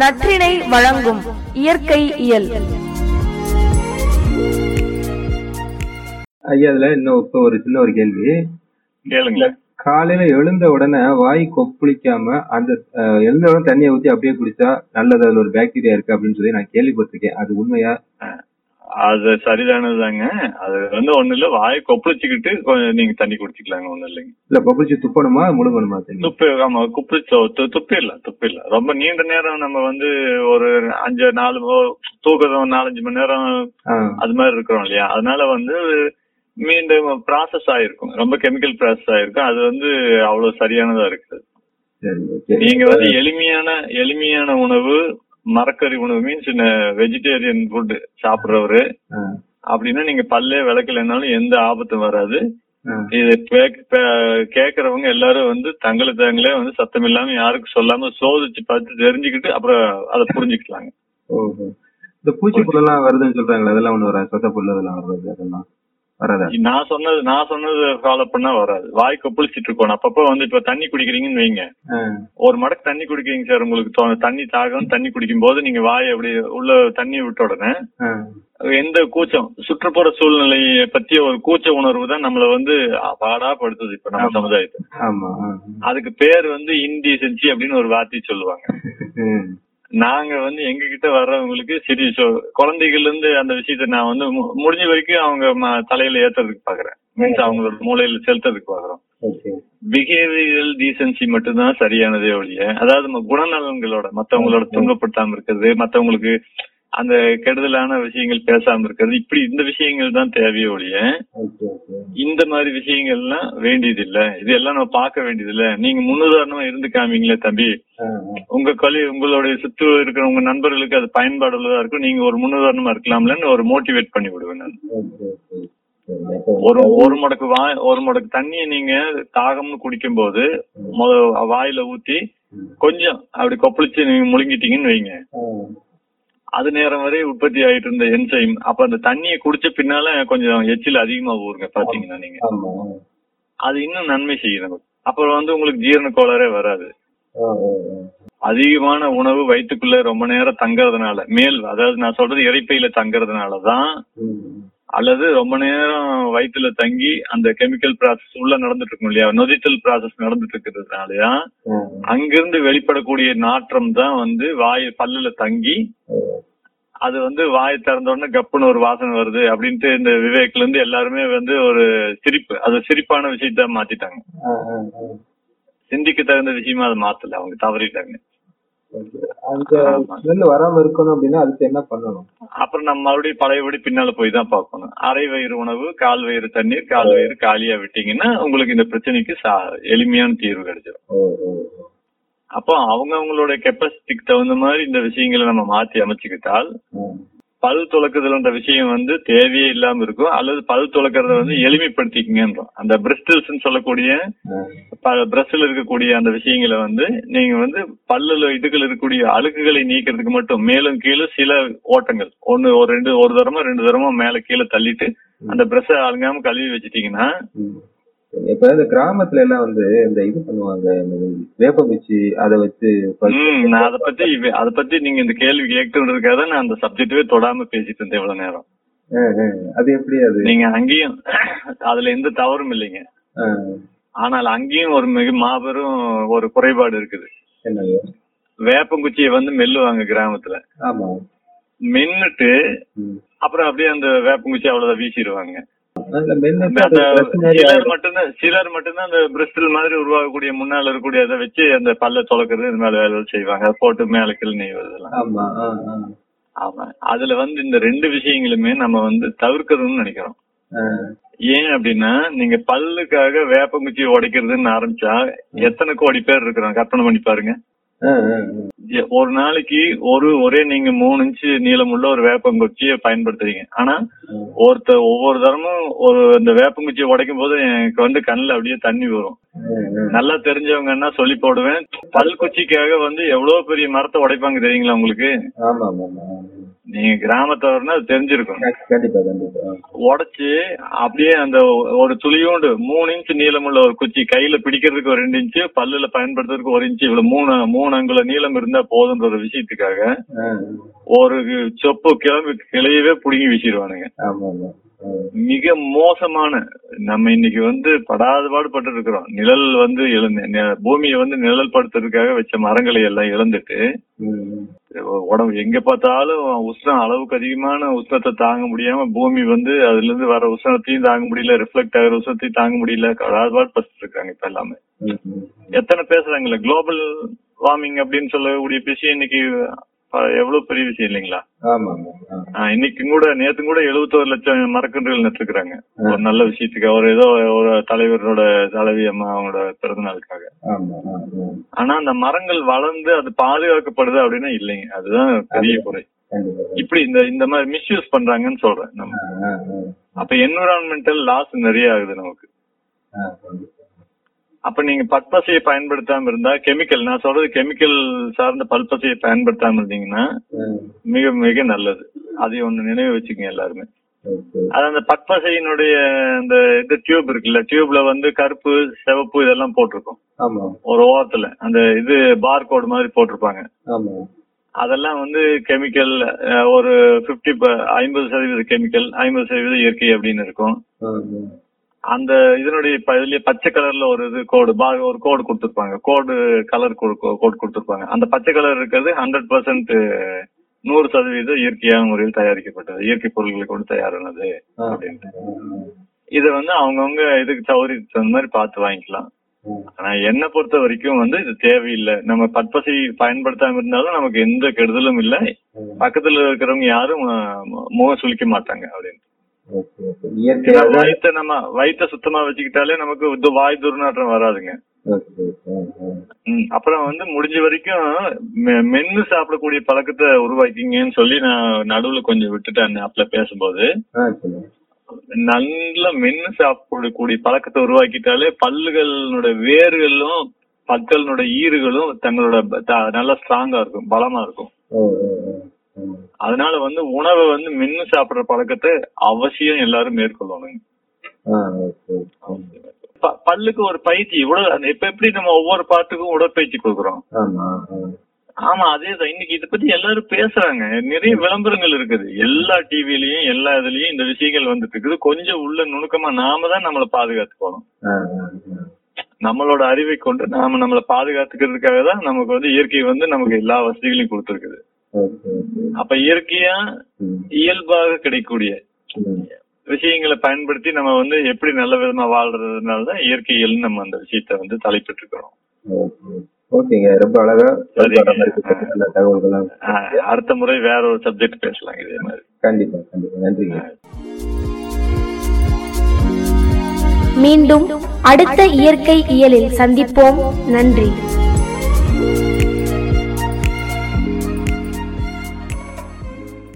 நற்றினை வழங்கும் இயற்கை இயல். ஐயா அதுல இன்னும் இப்ப ஒரு சின்ன ஒரு கேள்வி. கேளுங்க காலையில எழுந்த உடனே வாய் கொப்பளிக்காம அந்த எழுந்த உடனே தண்ணியை ஊத்தி அப்படியே குடிச்சா நல்லது அதுல ஒரு பாக்டீரியா இருக்கு அப்படின்னு சொல்லி நான் கேள்விப்பட்டிருக்கேன். அது உண்மையா? அது சரிதானதுதாங்க. அது வந்து ஒண்ணு இல்ல வாயை கொப்பளிச்சுக்கிட்டு நீங்க தண்ணி குடிச்சுக்கலாங்க ஒண்ணும் இல்லைங்க. இல்ல கொப்பளிச்சு துப்பணுமா முழுங்கணுமா தண்ணி? துப்பு ஆமா குப்பிச்சோ துப்பு இல்ல துப்பு இல்ல. ரொம்ப நீண்ட நேரம் நம்ம வந்து ஒரு அஞ்சு நாலு தூக்கம் நாலஞ்சு மணி நேரம் அது மாதிரி இருக்கிறோம் இல்லையா? அதனால வந்து மீண்டும் ப்ராசஸ் ஆயிருக்கும். ரொம்ப கெமிக்கல் ப்ராசஸ் ஆயிருக்கும். அது வந்து அவ்வளவு சரியானதா இருக்குது. நீங்க வந்து எளிமையான எளிமையான உணவு மரக்கறி உணவு மீன்ஸ் வெஜிடேரியன் ஃபுட் சாப்பிடுறவரு. அப்படின்னா நீங்க பல்லே விளக்கலைனாலும் எந்த ஆபத்தும் வராது. இது கேக்குறவங்க எல்லாரும் வந்து தங்களை தாங்களே வந்து சத்தம் இல்லாம யாருக்கும் சொல்லாம சோதிச்சு பார்த்து தெரிஞ்சுக்கிட்டு அப்புறம் அதை புரிஞ்சுக்கலாங்க இந்த பூச்சிப்புழு எல்லாம் வருதுன்னு சொல்றாங்களே அதெல்லாம் ஒண்ணு வராது. சொத்த புல்லு அதெல்லாம் வருது அதெல்லாம். வராதா? நான் சொன்னது நான் சொன்னது ஃபாலோ பண்ணா வராது. வாய் கொப்பளிச்சிட்டு இருக்கணும் அப்பப்ப வந்து இப்ப தண்ணி குடிக்கிறீங்கன்னு வைங்க. ஒரு மடக்கு தண்ணி குடிக்கிறீங்க சார் உங்களுக்கு. தண்ணி தாகம் தண்ணி குடிக்கும் போது நீங்க வாய் அப்படி உள்ள தண்ணி விட்ட உடனே எந்த கூச்சம்? சுற்றுப்புற சூழ்நிலையை பத்திய ஒரு கூச்ச உணர்வு தான் நம்மள வந்து பாடா படுத்துது இப்ப நம்ம. சமுதாயத்தை அதுக்கு பேர் வந்து இன்டீசென்சி அப்படின்னு ஒரு வார்த்தை சொல்லுவாங்க. நாங்க வந்து எங்க கிட்ட வர்றவங்களுக்கு சரி so குழந்தைகள்ல இருந்து அந்த விஷயத்த நான் வந்து முடிஞ்ச வரைக்கும் அவங்க தலையில ஏத்துறதுக்கு பாக்குறேன். மீன்ஸ் அவங்களோட மூளையில செலுத்துறதுக்கு பாக்குறோம். ஓகே பிஹேவியரல் டீசென்சி மட்டும்தான் சரியானதே ஒழிய அதாவது நம்ம குணநலன்களோட மத்தவங்களோட துன்பப்படுத்தாம இருக்கிறது மத்தவங்களுக்கு அந்த கெடுதலான விஷயங்கள் பேசாம இருக்கிறது. இப்படி இந்த விஷயங்கள் தான் தேவையே ஒழிய இந்த மாதிரி விஷயங்கள்லாம் வேண்டியது இல்ல இதெல்லாம் நம்ம பார்க்க வேண்டியது இல்ல நீங்க முன்னுதாரணமா இருந்து காமிங்களே தம்பி. உங்க கல்வி உங்களுடைய சுற்று இருக்கிற உங்க நண்பர்களுக்கு அது பயன்பாடு உள்ளதா இருக்கும். நீங்க ஒரு முன்னுதாரணமா இருக்கலாம்லன்னு ஒரு மோட்டிவேட் பண்ணி விடுவேன் நான். ஒரு ஒரு மடக்கு வாய் ஒரு மடக்கு தண்ணியை நீங்க தாகம்னு குடிக்கும் போது முத வாயில ஊத்தி கொஞ்சம் அப்படி கொப்பளிச்சு நீங்க முழுங்கிட்டீங்கன்னு வைங்க. அது நேரம் வரை உற்பத்தி ஆயிட்டு இருந்த என்சைம் அப்ப அந்த தண்ணியை குடிச்ச பின்னால கொஞ்சம் எச்சில் அதிகமா ஊருங்க பாத்தீங்கன்னா நீங்க? அது இன்னும் நன்மை செய்யும் நமக்கு அப்புறம் வந்து உங்களுக்கு ஜீரண கோளாறே வராது. அதிகமான உணவு வயிற்றுக்குள்ள ரொம்ப நேரம் தங்கறதுனால மேல் அதாவது நான் சொல்றது இறைப்பையில தங்கறதுனாலதான். அல்லது ரொம்ப நேரம் வயிற்றுல தங்கி அந்த கெமிக்கல் ப்ராசஸ் உள்ள நடந்துட்டு இருக்கும் இல்லையா? நொதித்தல் ப்ராசஸ் நடந்துட்டு இருக்கிறதுனாலயா அங்கிருந்து வெளிப்படக்கூடிய நாற்றம் தான் வந்து வாய் பல்லுல தங்கி அது வந்து வாய் திறந்த உடனே கப்புன்னு ஒரு வாசனை வருது அப்படின்ட்டு இந்த விவேக்ல இருந்து எல்லாருமே வந்து ஒரு சிரிப்பு. அது சிரிப்பான விஷயத்த மாத்திட்டாங்க. சிந்திக்க தகுந்த விஷயமா அதை மாத்தல. அவங்க தவறிட்டாங்க. அந்த. ஸ்மெல் வராம இருக்கணும் அப்படின்னா அதுக்கு என்ன பண்ணணும்? அப்புறம் நம்ம மறுபடியும் பழையபடி பின்னால போய் தான் பார்க்கணும். அரை வயிறு உணவு கால் வயிறு தண்ணீர் கால் வயிறு காலியா விட்டீங்கன்னா உங்களுக்கு இந்த பிரச்சனைக்கு எளிமையான தீர்வு கிடைச்சிடும். அப்போ அவங்க அவங்களோட கெப்பாசிட்டிக்கு தகுந்த மாதிரி இந்த விஷயங்களை நம்ம மாத்தி அமைச்சுக்கிட்டால் பல் துளக்குதல்ன்ற விஷயம் வந்து தேவையே இல்லாம இருக்கும். அல்லது பல் துளக்கறத வந்து எளிமைப்படுத்திக்கங்கன்றோம். அந்த பிரிஸ்டல்ஸ் சொல்லக்கூடிய பிரஸ்ல இருக்கக்கூடிய அந்த விஷயங்களை வந்து நீங்க வந்து பல்லுல இதுகள் இருக்கக்கூடிய அழுக்குகளை நீக்கிறதுக்கு மட்டும் மேலும் கீழே சில ஓட்டங்கள். ஒன்னு ஒரு ரெண்டு ஒரு தரமா ரெண்டு தரமா மேல கீழே தள்ளிட்டு அந்த பிரஷ அழுங்காம கழுவி வச்சிட்டீங்கன்னா இப்ப இந்த கிராமத்துல எல்லாம் வந்து இந்த இது பண்ணுவாங்க இந்த வேப்பங்குச்சி அதை வச்சு அதை பத்தி அதை பத்தி நீங்க இந்த கேள்வி கேட்டுருக்காத நான் அந்த சப்ஜெக்டவே தொடாம பேசிட்டு இருந்தேன் இவ்வளவு நேரம். அது எப்படி அது? நீங்க அங்கேயும் அதுல எந்த தவறும் இல்லைங்க. ஆனால் அங்கேயும் ஒரு மிக மாபெரும் ஒரு குறைபாடு இருக்குது. வேப்பங்குச்சியை வந்து மெல்லுவாங்க கிராமத்துல. ஆமா. மென்னுட்டு. அப்புறம் அப்படியே அந்த வேப்பங்குச்சி அவ்வளவுதான் வீசிடுவாங்க. சிலர். மட்டும்தான் சிலர் மட்டும்தான் அந்த பிரிஸ்டல் மாதிரி உருவாகக்கூடிய முன்னால இருக்கக்கூடிய அதை வச்சு அந்த பல்ல துளக்குறது இது மேல வேலை செய்வாங்க. போட்டு மேல கீழ் நெய்வதெல்லாம். ஆமா அதுல வந்து இந்த ரெண்டு விஷயங்களுமே நம்ம வந்து தவிர்க்கணும்னு நினைக்கிறோம். ஏன் அப்படின்னா நீங்க பல்லுக்காக வேப்பங்குச்சி உடைக்கிறதுன்னு ஆரம்பிச்சா எத்தனை கோடி பேர் இருக்கிறோம் கற்பனை பண்ணி பாருங்க. ஒரு நாளைக்கு ஒரு ஒரே நீங்க மூணு இன்ச்சு நீளமுள்ள ஒரு வேப்பங்குச்சியை பயன்படுத்துறீங்க. ஆனா. ஒருத்தர் ஒவ்வொரு தரமும் ஒரு இந்த வேப்பங்குச்சியை உடைக்கும் போது எனக்கு வந்து கண்ணுல அப்படியே தண்ணி வரும். நல்லா தெரிஞ்சவங்கன்னா சொல்லி போடுவேன். பல் குச்சிக்காக வந்து எவ்வளவு பெரிய மரத்தை உடைப்பாங்க தெரியுங்களா உங்களுக்கு? நீங்க கிராமத்தவர்னா அது தெரிஞ்சிருக்கும் கண்டிப்பா. உடைச்சு அப்படியே அந்த ஒரு துளியோண்டு மூணு இன்ச் நீளமுள்ள ஒரு குச்சி கையில பிடிக்கிறதுக்கு ஒரு ரெண்டு இன்ச்சு பல்லுல பயன்படுத்துறதுக்கு ஒரு இன்ச்சு இவ்வளவு மூணு மூணு அங்குல நீளம் இருந்தா போதுன்ற ஒரு விஷயத்துக்காக. ஒரு சொப்பு கிளம்பி கிளையவே புடுங்கி வீசிடுவானுங்க. மிக மோசமான நம்ம இன்னைக்கு வந்து படாத பாடுபட்டு இருக்கிறோம் நிழல் வந்து பூமியை வந்து நிழல் படுத்துறதுக்காக வச்ச மரங்களை எல்லாம் இழந்துட்டு. உடம்பு எங்க பார்த்தாலும் உஷ்ணம் அளவுக்கு அதிகமான உஷ்ணத்தை தாங்க முடியாம பூமி வந்து அதுல இருந்து வர உஷ்ணத்தையும் தாங்க முடியல ரிஃப்ளெக்ட் ஆகிற உஷ்ணத்தையும் தாங்க முடியல. படாத பாடுபட்டு இருக்காங்க இப்ப எல்லாமே. எத்தனை பேசுறாங்கல்ல? குளோபல் வார்மிங் அப்படின்னு சொல்லக்கூடிய விஷயம் இன்னைக்கு எவ்வளவு பெரிய விஷயம் இல்லைங்களா? ஆமா ஆமா ஆ. ஆஹ் இன்னைக்கு கூட நேத்து கூட எழுபத்தோரு லட்சம் மரக்கன்றுகள் நட்டுருக்காங்க ஒரு நல்ல விஷயத்துக்கு. அவர் ஏதோ ஒரு தலைவரோட தலைவி அம்மா அவங்களோட பிறந்த நாளுக்காக. ஆனா அந்த மரங்கள் வளர்ந்து அது பாதுகாக்கப்படுது அப்படின்னா இல்லைங்க. அதுதான் பெரிய குறை. இப்படி இந்த இந்த மாதிரி மிஸ்யூஸ் பண்றாங்கன்னு சொல்றேன் நம்ம. அப்ப என்விரான்மெண்டல் லாஸ் நிறைய ஆகுது நமக்கு. அப்ப நீங்க பற்பசையை பயன்படுத்தாம இருந்தா கெமிக்கல் நான் சொல்றது கெமிக்கல் சார்ந்த பல்பசையை பயன்படுத்தாம இருந்தீங்கன்னா. மிக மிக நல்லது. அதை ஒண்ணு நினைவு வச்சுக்கங்க எல்லாருமே. அது அந்த பற்பசையினுடைய அந்த இது டியூப் இருக்குல்ல டியூப்ல வந்து கருப்பு சிவப்பு இதெல்லாம் போட்டிருக்கும். ஒரு ஓரத்துல அந்த இது பார் கோட் மாதிரி போட்டிருப்பாங்க. அதெல்லாம் வந்து கெமிக்கல் ஒரு பிப்டி ஐம்பது சதவீத கெமிக்கல் ஐம்பது சதவீதம் இயற்கை அப்படின்னு இருக்கும். அந்த இதனுடைய பச்சை கலர்ல ஒரு இது கோடு பார் ஒரு கோடு கொடுத்திருப்பாங்க. கோடு கலர் கோடு கொடுத்திருப்பாங்க. அந்த பச்சை கலர் இருக்கிறது ஹண்ட்ரட் பர்சன்ட் நூறு சதவீதம் இயற்கையான முறையில் தயாரிக்கப்பட்டது. இயற்கை பொருட்களை கொண்டு தயாரானது. அப்படின்ட்டு. இத வந்து அவங்கவுங்க இதுக்கு சௌகரியத்துக்கு தகுந்த மாதிரி பார்த்து வாங்கிக்கலாம். ஆனா என்ன பொறுத்த வரைக்கும் வந்து இது தேவையில்லை. நம்ம பற்பசை பயன்படுத்தாம இருந்தாலும் நமக்கு எந்த கெடுதலும் இல்லை. பக்கத்துல இருக்கிறவங்க யாரும் முகம் சுளிக்க மாட்டாங்க அப்படின்னு வயித்த நம்ம வயித்த சுத்தமா வச்சுக்கிட்டாலே நமக்கு வாய் துர்நாற்றம் வராதுங்க. அப்புறம் வந்து முடிஞ்ச வரைக்கும் மென்னு சாப்பிடக்கூடிய பழக்கத்தை உருவாக்கிங்கன்னு சொல்லி நான் நடுவுல கொஞ்சம் விட்டுட்டேன் அப்பல பேசும்போது. நல்ல மென்னு சாப்பிடக்கூடிய பழக்கத்தை உருவாக்கிட்டாலே பல்லுகளுடைய வேர்களும் பற்களினுடைய ஈறுகளும் தங்களோட நல்லா ஸ்ட்ராங்கா இருக்கும் பலமா இருக்கும். அதனால வந்து உணவை வந்து மென்னு சாப்பிடுற பழக்கத்தை அவசியம் எல்லாரும் ப- பல்லுக்கு ஒரு பயிற்சி இவ்வளவு இப்ப எப்படி நம்ம ஒவ்வொரு பாட்டுக்கும் உடற்பயிற்சி கொடுக்குறோம்? ஆமா அதேதான். இன்னைக்கு இத பத்தி எல்லாரும் பேசுறாங்க. நிறைய விளம்பரங்கள் இருக்குது. எல்லா டிவிலயும் எல்லா இதுலயும் இந்த விஷயங்கள் வந்துட்டு இருக்குது. கொஞ்சம் உள்ள நுணுக்கமா நாம தான் நம்மளை பாதுகாத்துக்கணும். நம்மளோட அறிவை கொண்டு நாம நம்மளை பாதுகாத்துக்கிறதுக்காக தான் நமக்கு வந்து இயற்கை வந்து நமக்கு எல்லா வசதிகளையும் கொடுத்துருக்குது. அப்ப இயற்கையா. இயல்பாக கிடைக்கக்கூடிய. விஷயங்களை பயன்படுத்தி நம்ம வந்து எப்படி நல்ல விதமா வாழ்றதுனால தான் இயற்கையில் நம்ம அந்த விஷயத்த வந்து தலைப்பிட்டு இருக்கிறோம் ஓகே. ஓகேங்க. ரொம்ப அழகா தகவல்கள்லாம். அடுத்த முறை வேற ஒரு சப்ஜெக்ட் பேசலாம் இதே மாதிரி. கண்டிப்பா கண்டிப்பா. நன்றிங்க. மீண்டும் அடுத்த இயற்கை இயலில் சந்திப்போம். நன்றி.